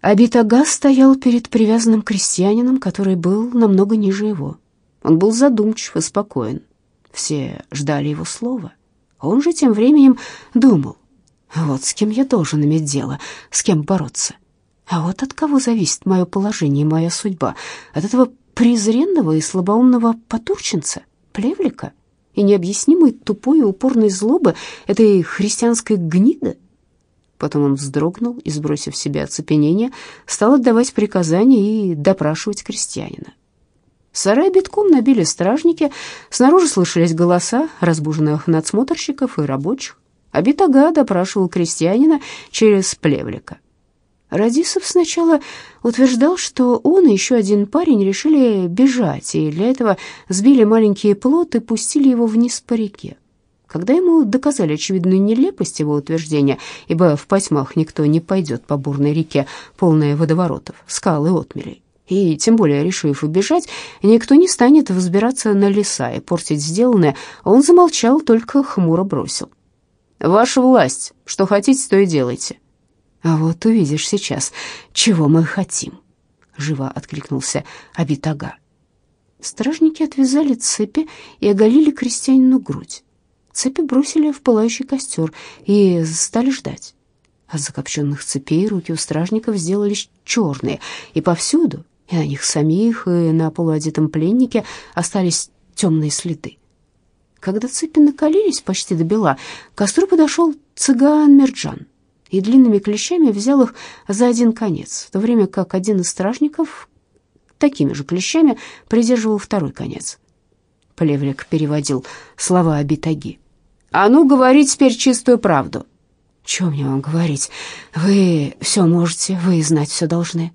Абитага стоял перед привязанным крестьянином, который был намного ниже его. Он был задумчив и спокоен. Все ждали его слова. Он же тем временем думал, вот с кем я должен иметь дело, с кем бороться. А вот от кого зависит мое положение и моя судьба? От этого презренного и слабоумного потурченца, плевлика, и необъяснимой тупой и упорной злобы этой христианской гниды? Потом он вздрогнул и, сбросив в себя оцепенение, стал отдавать приказания и допрашивать крестьянина. Сарай битком набили стражники, снаружи слышались голоса разбуженных надсмотрщиков и рабочих, а Битага допрашивал крестьянина через плевлика. Радисов сначала утверждал, что он и еще один парень решили бежать, и для этого сбили маленький плот и пустили его вниз по реке. Когда ему доказали очевидную нелепость его утверждения, ибо в потьмах никто не пойдет по бурной реке, полной водоворотов, скал и отмелей, и тем более, решив убежать, никто не станет взбираться на леса и портить сделанное, он замолчал, только хмуро бросил. «Ваша власть, что хотите, то и делайте». «А вот увидишь сейчас, чего мы хотим», — живо откликнулся Абитага. Стражники отвязали цепи и оголили крестьянину грудь. Цепи бросили в пылающий костер и стали ждать. От закопченных цепей руки у стражников сделались черные, и повсюду, и на них самих, и на полуодетом пленнике остались темные следы. Когда цепи накалились почти до бела, к костру подошел цыган Мерджан и длинными клещами взял их за один конец, в то время как один из стражников такими же клещами придерживал второй конец. Плеврик переводил слова Абитаги. «А ну, говори теперь чистую правду». «Чего мне вам говорить? Вы все можете, вы знать все должны».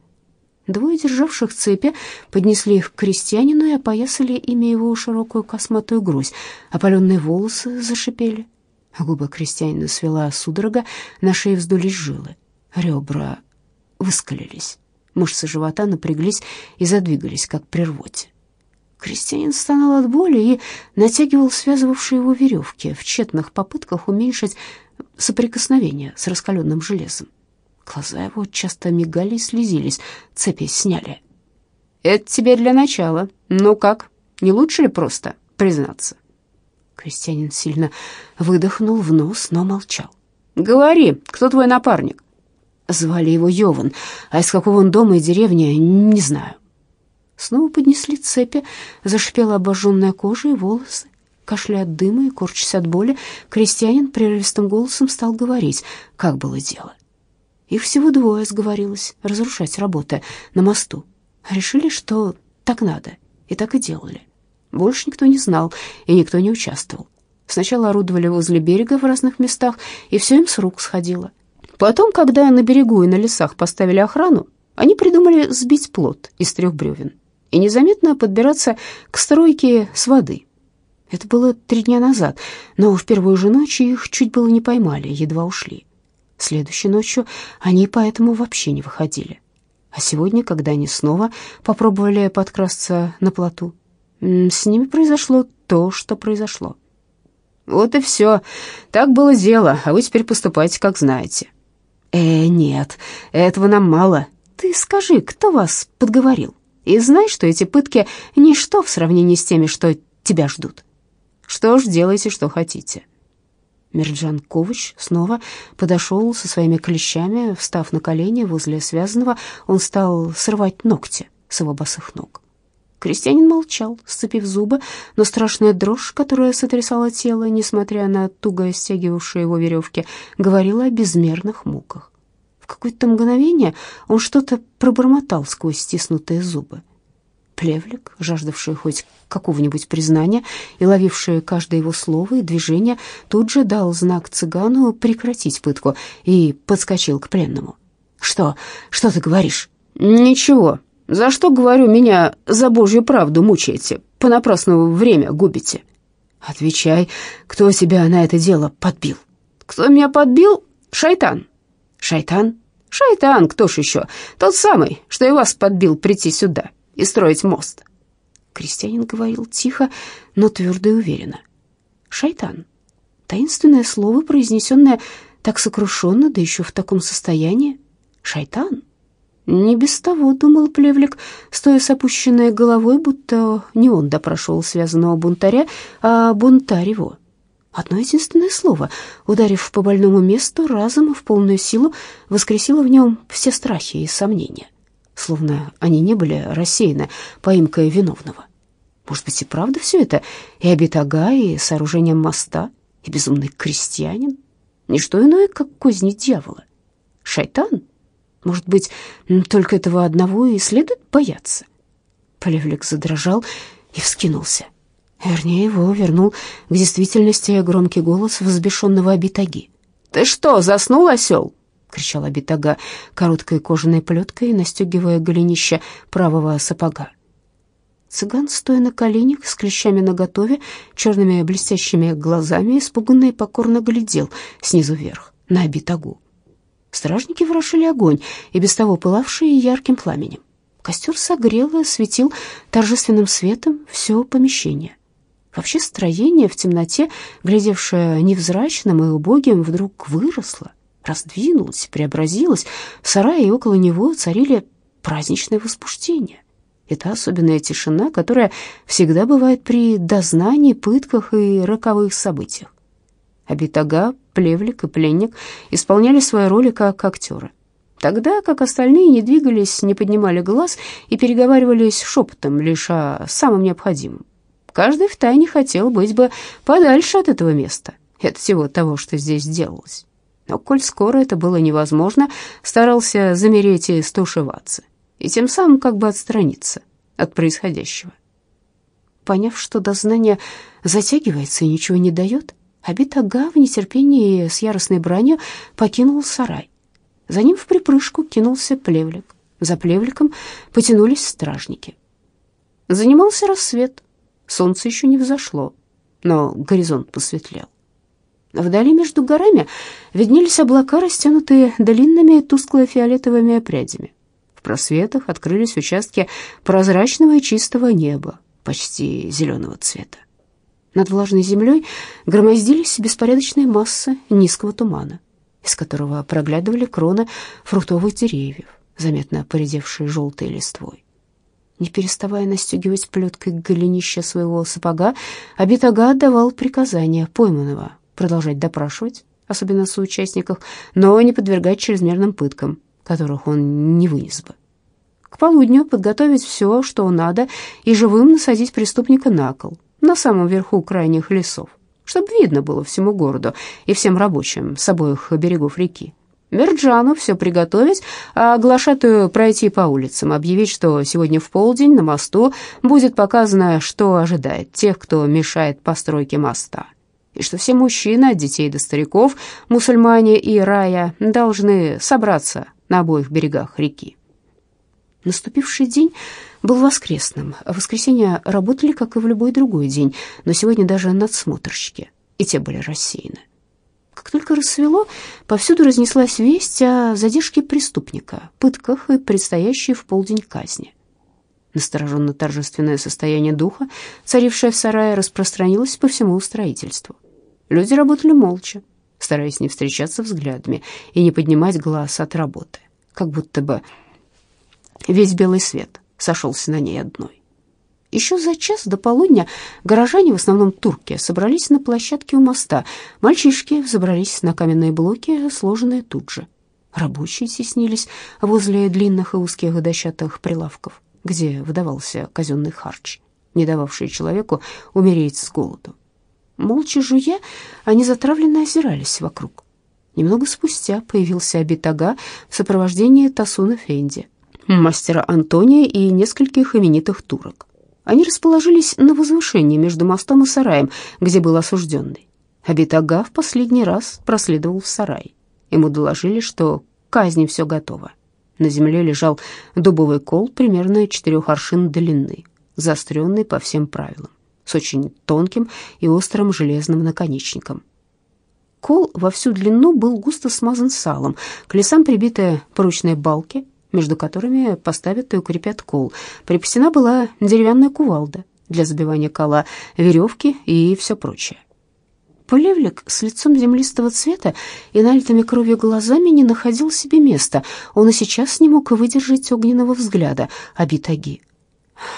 Двое державших цепи поднесли их к крестьянину и опоясали ими его широкую косматую грудь. Опаленные волосы зашипели. Губы крестьянина свела судорога, на шее вздулись жилы. Ребра выскалились. Мышцы живота напряглись и задвигались, как при рвоте. Крестьянин стонал от боли и натягивал связывавшие его веревки в тщетных попытках уменьшить соприкосновение с раскаленным железом. Глаза его часто мигали и слезились, цепи сняли. «Это тебе для начала. Ну как, не лучше ли просто признаться?» Крестьянин сильно выдохнул в нос, но молчал. «Говори, кто твой напарник?» Звали его Йован, а из какого он дома и деревни, не знаю. Снова поднесли цепи, зашипела обожженная кожа и волосы. Кашляя от дыма и корчась от боли, крестьянин прерывистым голосом стал говорить, как было дело. Их всего двое сговорилось разрушать работы на мосту. Решили, что так надо, и так и делали. Больше никто не знал, и никто не участвовал. Сначала орудовали возле берега в разных местах, и все им с рук сходило. Потом, когда на берегу и на лесах поставили охрану, они придумали сбить плот из трех бревен и незаметно подбираться к стройке с воды. Это было три дня назад, но в первую же ночь их чуть было не поймали, едва ушли. Следующей ночью они поэтому вообще не выходили. А сегодня, когда они снова попробовали подкрасться на плоту, с ними произошло то, что произошло. Вот и все. Так было дело, а вы теперь поступайте, как знаете. Э, нет, этого нам мало. Ты скажи, кто вас подговорил? И знай, что эти пытки — ничто в сравнении с теми, что тебя ждут. Что ж, делайте, что хотите. Мерджан Ковач снова подошел со своими клещами, встав на колени возле связанного, он стал срывать ногти с его босых ног. Крестьянин молчал, сцепив зубы, но страшная дрожь, которая сотрясала тело, несмотря на туго стягивавшие его веревки, говорила о безмерных муках. В какое-то мгновение он что-то пробормотал сквозь стиснутые зубы. Плевлик, жаждавший хоть какого-нибудь признания и ловивший каждое его слово и движение, тут же дал знак цыгану прекратить пытку и подскочил к пленному. «Что? Что ты говоришь?» «Ничего. За что, говорю, меня за божью правду мучаете, понапрасну время губите?» «Отвечай, кто тебя на это дело подбил?» «Кто меня подбил? Шайтан». «Шайтан?» «Шайтан, кто ж еще? Тот самый, что и вас подбил прийти сюда и строить мост». Крестьянин говорил тихо, но твердо и уверенно. «Шайтан» — таинственное слово, произнесенное так сокрушенно, да еще в таком состоянии. «Шайтан» Не без того, думал Плевлик, стоя с опущенной головой, будто не он допрашивал связанного бунтаря, а бунтарь его. Одно единственное слово, ударив по больному месту, разом в полную силу воскресило в нем все страхи и сомнения, словно они не были рассеяны поимкой виновного. Может быть, и правда все это, и обитага, и сооружение моста, и безумный крестьянин? Ничто иное, как козни дьявола. Шайтан? Может быть, только этого одного и следует бояться? Полевлик задрожал и вскинулся. Вернее, его вернул к действительности громкий голос взбешенного Абитаги. «Ты что, заснул, осел?» — кричал Абитага короткой кожаной плеткой, настегивая голенище правого сапога. Цыган, стоя на коленях, с клещами наготове, черными блестящими глазами, испуганно и покорно глядел снизу вверх на Абитагу. Стражники ворошили огонь, и без того пылавший ярким пламенем. Костер согрел и осветил торжественным светом все помещение. Вообще строение в темноте, глядевшее невзрачным и убогим, вдруг выросло, раздвинулось, преобразилось. В сарае и около него царили праздничное возбуждение. Это особенная тишина, которая всегда бывает при дознании, пытках и роковых событиях. Абитага, Плевлик и Пленник исполняли свои роли как актеры. Тогда как остальные не двигались, не поднимали глаз и переговаривались шепотом лишь о самом необходимом. Каждый втайне хотел быть бы подальше от этого места, от всего того, что здесь делалось. Но коль скоро это было невозможно, старался замереть и стушеваться и тем самым как бы отстраниться от происходящего. Поняв, что дознание затягивается и ничего не дает, Абит Ага в нетерпении с яростной бранью покинул сарай. За ним в припрыжку кинулся плевлик. За плевликом потянулись стражники. Занимался рассвет. Солнце еще не взошло, но горизонт посветлел. Вдали между горами виднелись облака, растянутые длинными тускло-фиолетовыми прядями просветах открылись участки прозрачного и чистого неба, почти зеленого цвета. Над влажной землей громоздились беспорядочные массы низкого тумана, из которого проглядывали кроны фруктовых деревьев, заметно поредевшие желтой листвой. Не переставая настегивать плеткой голенища своего сапога, Абитага отдавал приказание пойманного продолжать допрашивать, особенно соучастников, но не подвергать чрезмерным пыткам, которых он не вынес бы. К полудню подготовить все, что надо, и живым насадить преступника на кол, на самом верху крайних лесов, чтобы видно было всему городу и всем рабочим с обоих берегов реки. Мерджану все приготовить, а глашатую пройти по улицам, объявить, что сегодня в полдень на мосту будет показано, что ожидает тех, кто мешает постройке моста и что все мужчины, от детей до стариков, мусульмане и рая, должны собраться на обоих берегах реки. Наступивший день был воскресным. В воскресенье работали, как и в любой другой день, но сегодня даже надсмотрщики, и те были рассеяны. Как только рассвело, повсюду разнеслась весть о задержке преступника, пытках и предстоящей в полдень казни. Настороженно-торжественное состояние духа, царившее в сарае, распространилось по всему строительству. Люди работали молча, стараясь не встречаться взглядами и не поднимать глаз от работы, как будто бы весь белый свет сошелся на ней одной. Еще за час до полудня горожане, в основном турки, собрались на площадке у моста. Мальчишки взобрались на каменные блоки, сложенные тут же. Рабочие теснились возле длинных и узких дощатых прилавков, где выдавался казенный харч, не дававший человеку умереть с голоду. Молча жуя, они затравленно озирались вокруг. Немного спустя появился Абитага в сопровождении Тасуна Фенди, мастера Антония и нескольких именитых турок. Они расположились на возвышении между мостом и сараем, где был осужденный. Абитага в последний раз проследовал в сарай. Ему доложили, что казни все готово. На земле лежал дубовый кол примерно четырех аршин длины, заостренный по всем правилам с очень тонким и острым железным наконечником. Кол во всю длину был густо смазан салом, к лесам прибиты поручные балки, между которыми поставят и укрепят кол. Припасена была деревянная кувалда для забивания кола, веревки и все прочее. Полевлик с лицом землистого цвета и налитыми кровью глазами не находил себе места. Он и сейчас не мог выдержать огненного взгляда Абитаги.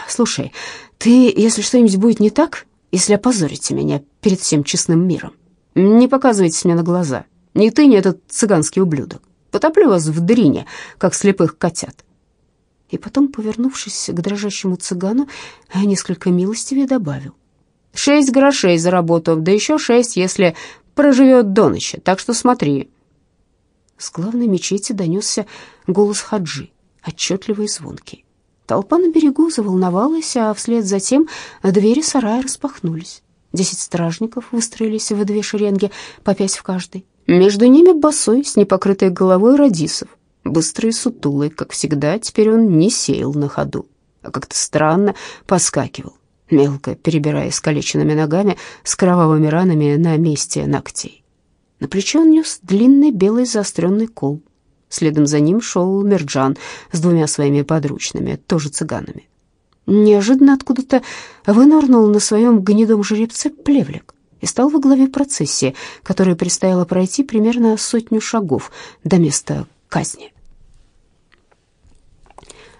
«Слушай, ты, если что-нибудь будет не так, если опозорите меня перед всем честным миром, не показывайтесь мне на глаза. Ни ты, ни этот цыганский ублюдок. Потоплю вас в дрине, как слепых котят». И потом, повернувшись к дрожащему цыгану, несколько милостивее добавил — Шесть грошей за работу, да еще шесть, если проживет до ночи, так что смотри». С главной мечети донесся голос Хаджи, отчетливый и звонкий. Толпа на берегу заволновалась, а вслед за тем двери сарая распахнулись. Десять стражников выстроились в две шеренги, по пять в каждой. Между ними босой, с непокрытой головой Радисов. Быстрый и сутулый, как всегда, теперь он не сеял на ходу, а как-то странно поскакивал мелко перебирая искалеченными ногами с кровавыми ранами на месте ногтей. На плечо он нес длинный белый заостренный кол. Следом за ним шел Мерджан с двумя своими подручными, тоже цыганами. Неожиданно откуда-то вынырнул на своем гнедом жеребце плевлик и стал во главе процессии, которой предстояло пройти примерно сотню шагов до места казни.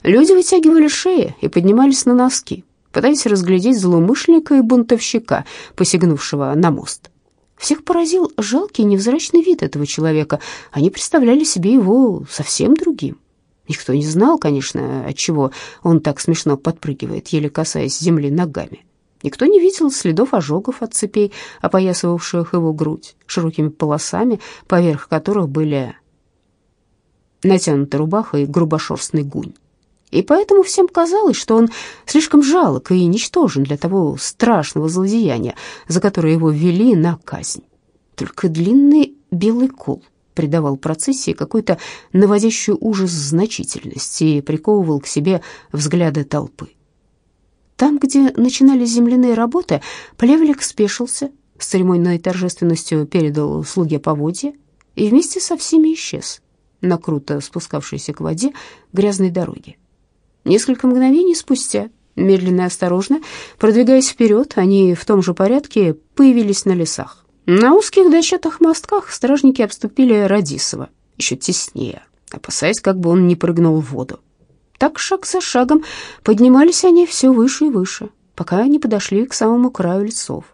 Люди вытягивали шеи и поднимались на носки пытаясь разглядеть злоумышленника и бунтовщика, посягнувшего на мост. Всех поразил жалкий невзрачный вид этого человека. Они представляли себе его совсем другим. Никто не знал, конечно, от чего он так смешно подпрыгивает, еле касаясь земли ногами. Никто не видел следов ожогов от цепей, опоясывавших его грудь широкими полосами, поверх которых были натянута рубаха и грубошерстный гунь. И поэтому всем казалось, что он слишком жалок и ничтожен для того страшного злодеяния, за которое его ввели на казнь. Только длинный белый кол придавал процессии какой-то наводящий ужас значительность и приковывал к себе взгляды толпы. Там, где начинались земляные работы, плевлик спешился, с церемонной торжественностью передал слуге поводья и вместе со всеми исчез на круто спускавшейся к воде грязной дороге. Несколько мгновений спустя, медленно и осторожно, продвигаясь вперед, они в том же порядке появились на лесах. На узких дощатых мостках стражники обступили Радисова еще теснее, опасаясь, как бы он не прыгнул в воду. Так шаг за шагом поднимались они все выше и выше, пока они подошли к самому краю лесов.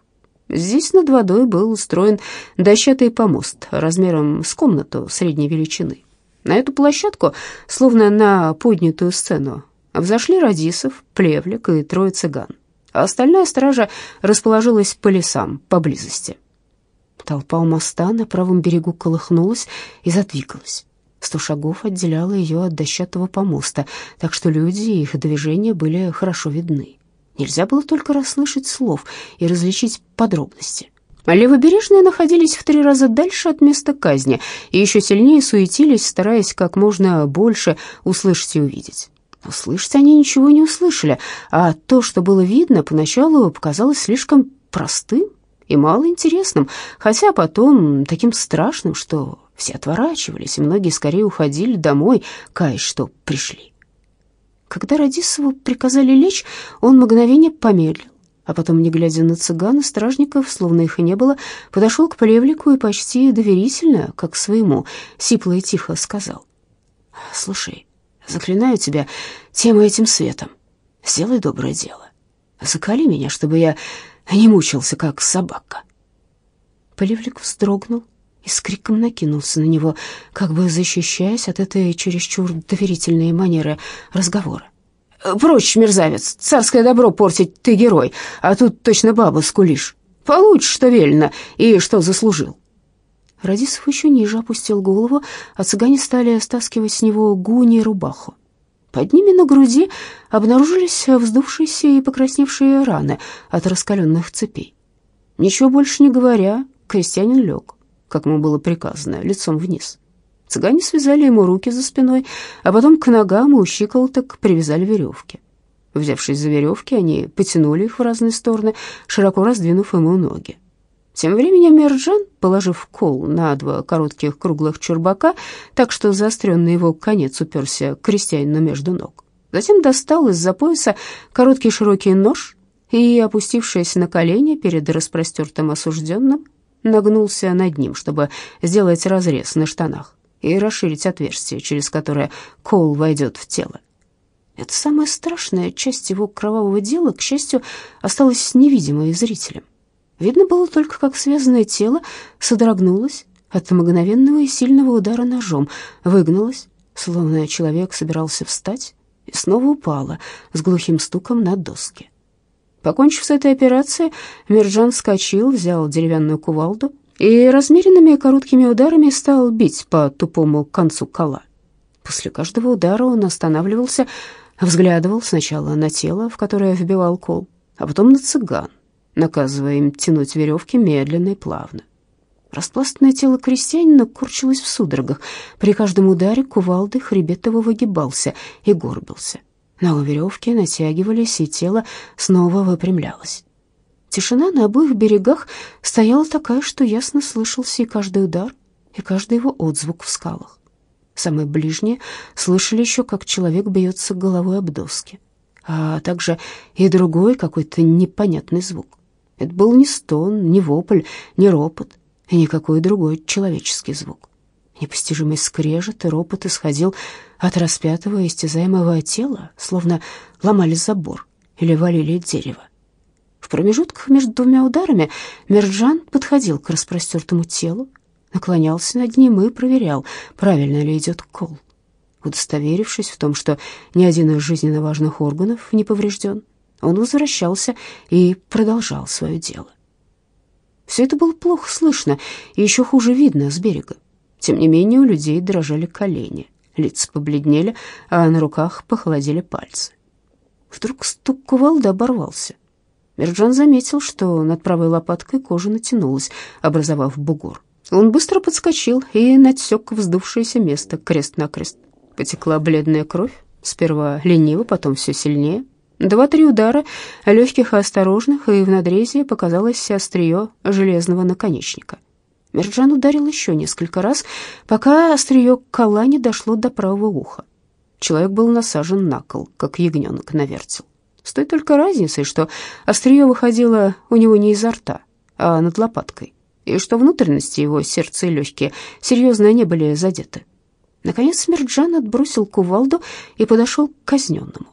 Здесь над водой был устроен дощатый помост размером с комнату средней величины. На эту площадку, словно на поднятую сцену, Взошли Радисов, Плевлик и трое цыган, а остальная стража расположилась по лесам поблизости. Толпа у моста на правом берегу колыхнулась и задвигалась. Сто шагов отделяло ее от дощатого помоста, так что люди и их движения были хорошо видны. Нельзя было только расслышать слов и различить подробности. Левобережные находились в три раза дальше от места казни и еще сильнее суетились, стараясь как можно больше услышать и увидеть. Услышать они ничего не услышали, а то, что было видно, поначалу показалось слишком простым и малоинтересным, хотя потом таким страшным, что все отворачивались, и многие скорее уходили домой, каясь, что пришли. Когда Радисову приказали лечь, он мгновение помедлил, а потом, не глядя на цыган и стражников, словно их и не было, подошел к плевлику и почти доверительно, как своему, сипло и тихо сказал. «Слушай, Заклинаю тебя тем и этим светом. Сделай доброе дело. Закали меня, чтобы я не мучился, как собака». Полевлик вздрогнул и с криком накинулся на него, как бы защищаясь от этой чересчур доверительной манеры разговора. «Прочь, мерзавец, царское добро портить ты герой, а тут точно баба скулишь. Получишь, что велено и что заслужил». Радисов еще ниже опустил голову, а цыгане стали стаскивать с него гуни и рубаху. Под ними на груди обнаружились вздувшиеся и покрасневшие раны от раскаленных цепей. Ничего больше не говоря, крестьянин лег, как ему было приказано, лицом вниз. Цыгане связали ему руки за спиной, а потом к ногам и у щиколоток привязали веревки. Взявшись за веревки, они потянули их в разные стороны, широко раздвинув ему ноги. Тем временем Мерджан, положив кол на два коротких круглых чурбака, так что заостренный его конец уперся крестьянину между ног, затем достал из-за пояса короткий широкий нож и, опустившись на колени перед распростертым осужденным, нагнулся над ним, чтобы сделать разрез на штанах и расширить отверстие, через которое Коул войдет в тело. Эта самая страшная часть его кровавого дела, к счастью, осталась невидимой зрителям. Видно было только, как связанное тело содрогнулось от мгновенного и сильного удара ножом, выгнулось, словно человек собирался встать, и снова упало с глухим стуком на доски. Покончив с этой операцией, Мирджан вскочил, взял деревянную кувалду и размеренными короткими ударами стал бить по тупому концу кола. После каждого удара он останавливался, взглядывал сначала на тело, в которое вбивал кол, а потом на цыган, наказывая им тянуть веревки медленно и плавно. Распластанное тело крестьянина корчилось в судорогах. При каждом ударе кувалды хребет его выгибался и горбился. Но веревки натягивались, и тело снова выпрямлялось. Тишина на обоих берегах стояла такая, что ясно слышался и каждый удар, и каждый его отзвук в скалах. Самые ближние слышали еще, как человек бьется головой об доски, а также и другой какой-то непонятный звук. Это был не стон, не вопль, не ропот, и никакой другой человеческий звук. Непостижимый скрежет и ропот исходил от распятого и истязаемого тела, словно ломали забор или валили дерево. В промежутках между двумя ударами Мерджан подходил к распростертому телу, наклонялся над ним и проверял, правильно ли идет кол. Удостоверившись в том, что ни один из жизненно важных органов не поврежден, он возвращался и продолжал свое дело. Все это было плохо слышно и еще хуже видно с берега. Тем не менее у людей дрожали колени, лица побледнели, а на руках похолодели пальцы. Вдруг стук кувалды оборвался. Мерджан заметил, что над правой лопаткой кожа натянулась, образовав бугор. Он быстро подскочил и надсек вздувшееся место крест-накрест. Потекла бледная кровь, сперва лениво, потом все сильнее. Два-три удара, легких и осторожных, и в надрезе показалось острие железного наконечника. Мерджан ударил еще несколько раз, пока острие кола не дошло до правого уха. Человек был насажен на кол, как ягненок на вертел. С той только разницей, что острие выходило у него не изо рта, а над лопаткой, и что внутренности его, сердце и легкие, серьезно не были задеты. Наконец Мерджан отбросил кувалду и подошел к казненному.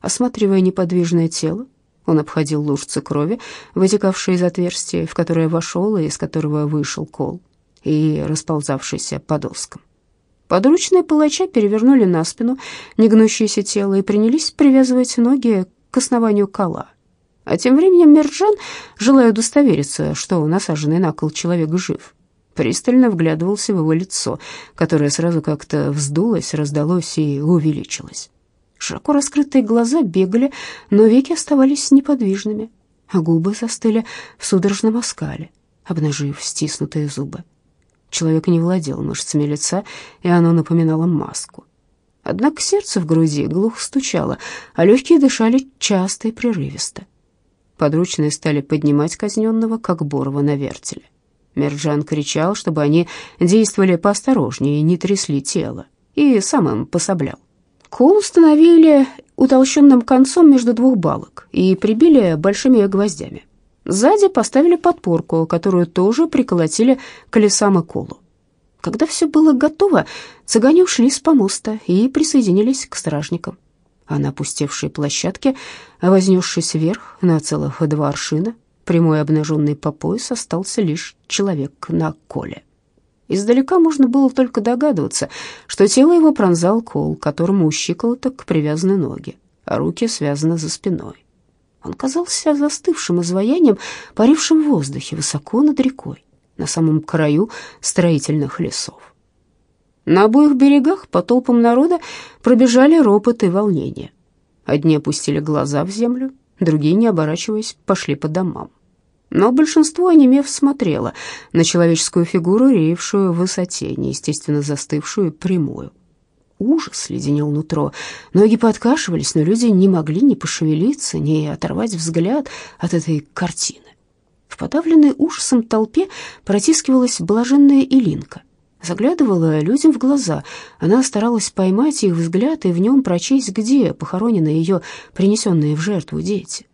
Осматривая неподвижное тело, он обходил лужицы крови, вытекавшие из отверстия, в которое вошел и из которого вышел кол, и расползавшийся по доскам. Подручные палача перевернули на спину негнущееся тело и принялись привязывать ноги к основанию кола. А тем временем Мерджан, желая удостовериться, что насаженный на кол человек жив, пристально вглядывался в его лицо, которое сразу как-то вздулось, раздалось и увеличилось. Широко раскрытые глаза бегали, но веки оставались неподвижными, а губы застыли в судорожном оскале, обнажив стиснутые зубы. Человек не владел мышцами лица, и оно напоминало маску. Однако сердце в груди глухо стучало, а легкие дышали часто и прерывисто. Подручные стали поднимать казненного, как Борова на вертеле. Мерджан кричал, чтобы они действовали поосторожнее и не трясли тело, и сам им пособлял. Кол установили утолщенным концом между двух балок и прибили большими гвоздями. Сзади поставили подпорку, которую тоже приколотили колесам и колу. Когда все было готово, цыгане ушли с помоста и присоединились к стражникам. А на опустевшей площадке, вознесшись вверх на целых два аршина, прямой обнаженный по пояс, остался лишь человек на коле. Издалека можно было только догадываться, что тело его пронзал кол, которому у щиколоток привязаны ноги, а руки связаны за спиной. Он казался застывшим изваянием, парившим в воздухе высоко над рекой, на самом краю строительных лесов. На обоих берегах по толпам народа пробежали ропот и волнение. Одни опустили глаза в землю, другие, не оборачиваясь, пошли по домам. Но большинство, онемев, смотрело на человеческую фигуру, реевшую в высоте, неестественно застывшую, прямую. Ужас леденел нутро. Ноги подкашивались, но люди не могли ни пошевелиться, ни оторвать взгляд от этой картины. В подавленной ужасом толпе протискивалась блаженная Илинка. Заглядывала людям в глаза. Она старалась поймать их взгляд и в нем прочесть, где похоронены ее принесенные в жертву дети.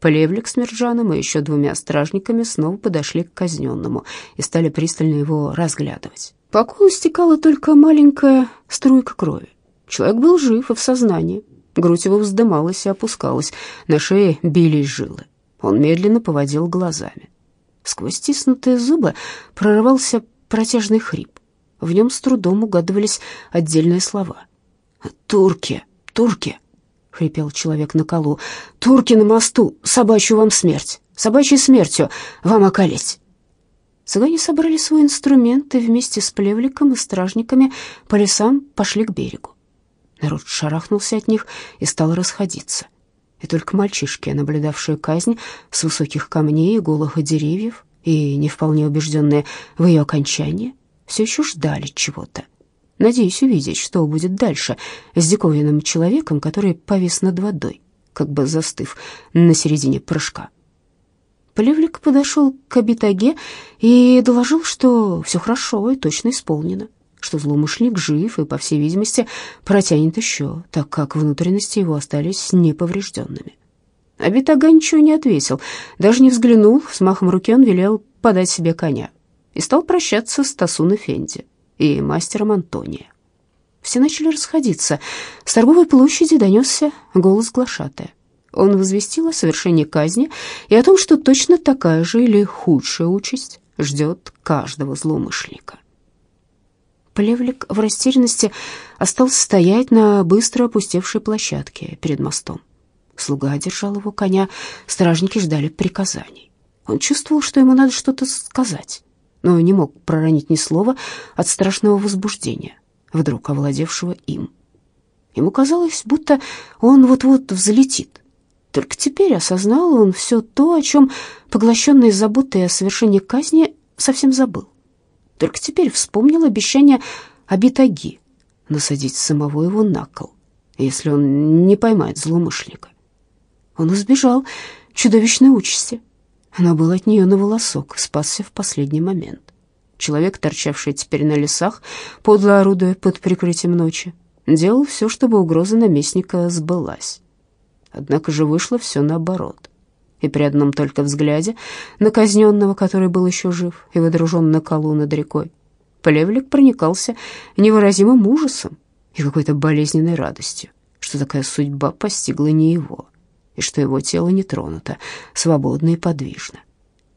Полевлик с Мерджаном и еще двумя стражниками снова подошли к казненному и стали пристально его разглядывать. По колу стекала только маленькая струйка крови. Человек был жив и в сознании. Грудь его вздымалась и опускалась, на шее бились жилы. Он медленно поводил глазами. Сквозь стиснутые зубы прорывался протяжный хрип. В нем с трудом угадывались отдельные слова. «Турки! Турки!» — хрипел человек на колу. «Турки на мосту! Собачью вам смерть! Собачьей смертью вам околеть!» Цыгане собрали свой инструмент и вместе с плевликом и стражниками по лесам пошли к берегу. Народ шарахнулся от них и стал расходиться. И только мальчишки, наблюдавшие казнь с высоких камней и голых деревьев, и не вполне убежденные в ее окончании, все еще ждали чего-то. Надеюсь увидеть, что будет дальше с диковинным человеком, который повис над водой, как бы застыв на середине прыжка. Полевлик подошел к Абитаге и доложил, что все хорошо и точно исполнено что злоумышленник жив и, по всей видимости, протянет еще, так как внутренности его остались неповрежденными. Абитага ничего не ответил, даже не взглянул, с махом руки он велел подать себе коня и стал прощаться с Тасуна Фенди и мастером Антония. Все начали расходиться. С торговой площади донесся голос глашатая. Он возвестил о совершении казни и о том, что точно такая же или худшая участь ждет каждого злоумышленника. Плевлик в растерянности остался стоять на быстро опустевшей площадке перед мостом. Слуга держал его коня, стражники ждали приказаний. Он чувствовал, что ему надо что-то сказать, но не мог проронить ни слова от страшного возбуждения, вдруг овладевшего им. Ему казалось, будто он вот-вот взлетит. Только теперь осознал он все то, о чем, поглощенный заботой о совершении казни, совсем забыл. Только теперь вспомнил обещание Абитаги насадить самого его на кол, если он не поймает злоумышленника. Он избежал чудовищной участи, но был от нее на волосок, спасся в последний момент. Человек, торчавший теперь на лесах, подло орудуя под прикрытием ночи, делал все, чтобы угроза наместника сбылась. Однако же вышло все наоборот и при одном только взгляде на казненного, который был еще жив и водружен на колу над рекой, Плевлик проникался невыразимым ужасом и какой-то болезненной радостью, что такая судьба постигла не его, и что его тело не тронуто, свободно и подвижно.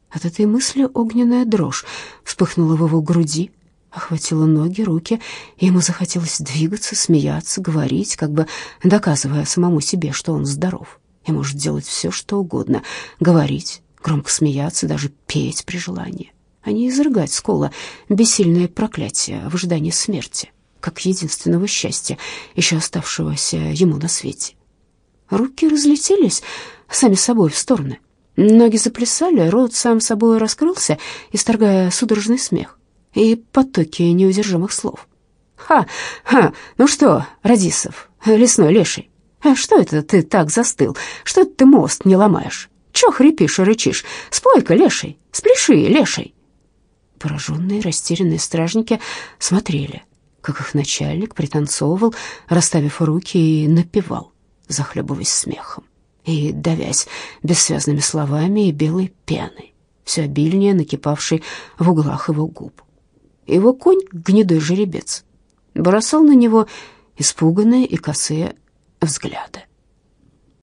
От этой мысли огненная дрожь вспыхнула в его груди, охватила ноги, руки, и ему захотелось двигаться, смеяться, говорить, как бы доказывая самому себе, что он здоров и может делать все, что угодно, говорить, громко смеяться, даже петь при желании, а не изрыгать с кола бессильное проклятие в ожидании смерти, как единственного счастья, еще оставшегося ему на свете. Руки разлетелись сами собой в стороны. Ноги заплясали, рот сам собой раскрылся, исторгая судорожный смех и потоки неудержимых слов. «Ха! Ха! Ну что, Радисов, лесной леший, «А что это ты так застыл? Что ты мост не ломаешь? Чё хрипишь и рычишь? Спой-ка, леший, спляши, леший!» Пораженные, растерянные стражники смотрели, как их начальник пританцовывал, расставив руки и напевал, захлебываясь смехом и давясь бессвязными словами и белой пеной, все обильнее накипавшей в углах его губ. Его конь, гнедой жеребец, бросал на него испуганные и косые взгляды.